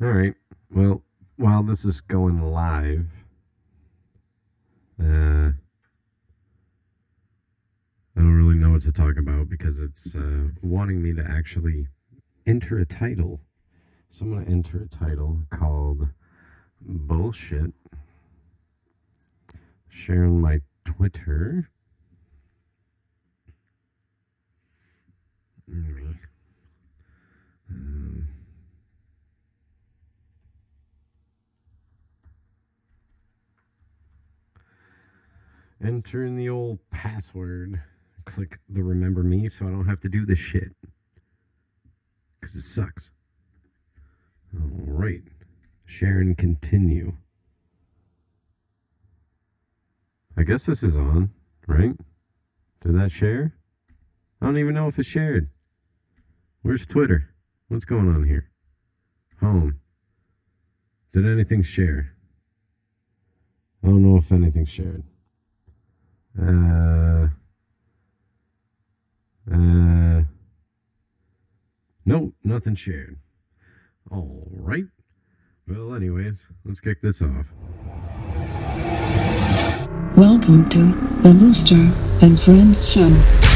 All right. Well, while this is going live, uh, I don't really know what to talk about because it's uh, wanting me to actually enter a title. So I'm going to enter a title called Bullshit. Sharing my Twitter. Me. Um, enter in the old password. Click the remember me so I don't have to do this shit. Because it sucks. All right. Share and continue. I guess this is on, right? Did that share? I don't even know if it's shared. Where's Twitter? What's going on here? Home. Did anything share? I don't know if anything shared. Uh. Uh. Nope, nothing shared. All right. Well, anyways, let's kick this off. Welcome to the Booster and Friends Show.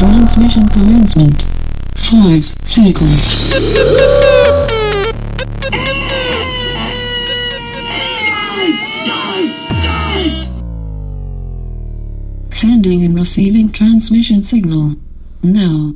Transmission commencement. Five seconds. Sending and receiving transmission signal. Now.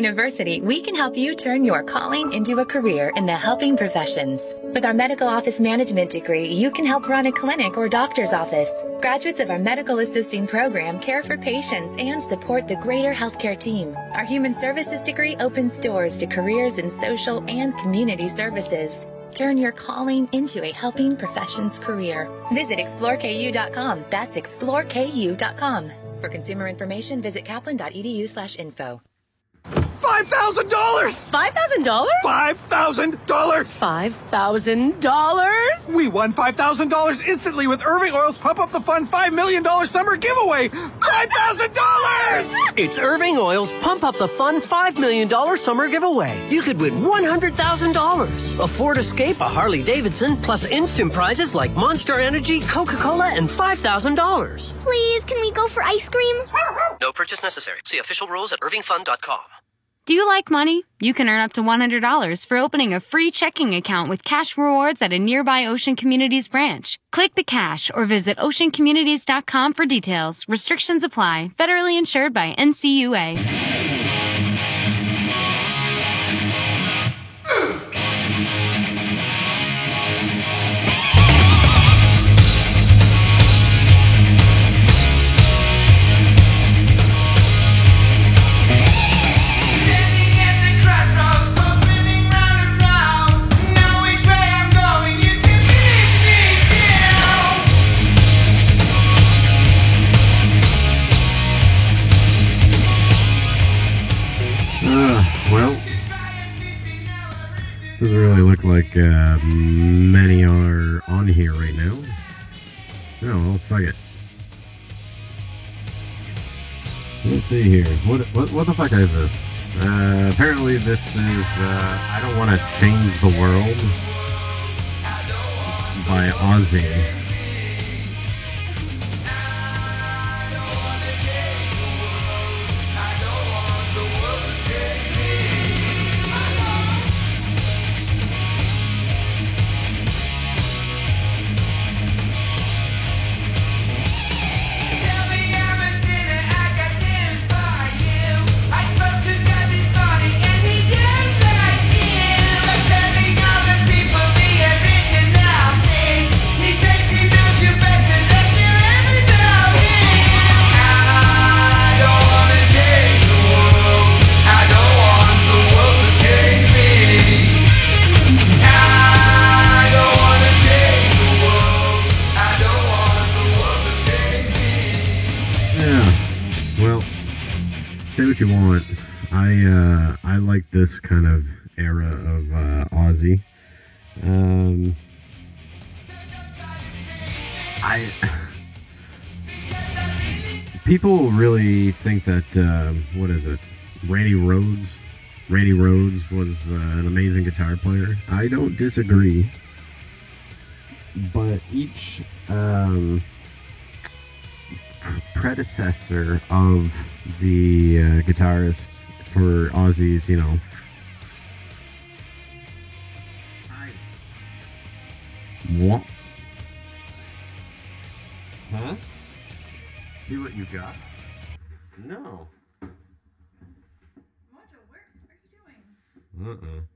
University, we can help you turn your calling into a career in the helping professions. With our medical office management degree, you can help run a clinic or doctor's office. Graduates of our medical assisting program care for patients and support the greater healthcare team. Our human services degree opens doors to careers in social and community services. Turn your calling into a helping professions career. Visit exploreku.com. That's exploreku.com. For consumer information, visit kaplan.edu/info. $5,000! $5,000? $5,000! $5,000? We won $5,000 instantly with Irving Oil's Pump Up the Fun $5 million summer giveaway! $5,000! it's Irving Oil's Pump Up the Fun $5 million summer giveaway. You could win $100,000, a Ford Escape, a Harley Davidson, plus instant prizes like Monster Energy, Coca Cola, and $5,000. Please, can we go for ice cream? No purchase necessary. See official rules at irvingfund.com. Do you like money? You can earn up to $100 for opening a free checking account with cash rewards at a nearby Ocean Communities branch. Click the cash or visit oceancommunities.com for details. Restrictions apply. Federally insured by NCUA. Many are on here right now. No, well, fuck it. Let's see here. What what what the fuck is this? Uh, apparently, this is uh, "I Don't Want to Change the World" by Ozzy. Say what you want. I uh, I like this kind of era of uh, Ozzy. Um, I people really think that um what is it? Randy Rhoads. Randy Rhoads was uh, an amazing guitar player. I don't disagree, but each um, predecessor of the uh, guitarist for Ozzy's, you know. What? Huh? See what you got? No. Mojo, what are you doing? Uh-uh.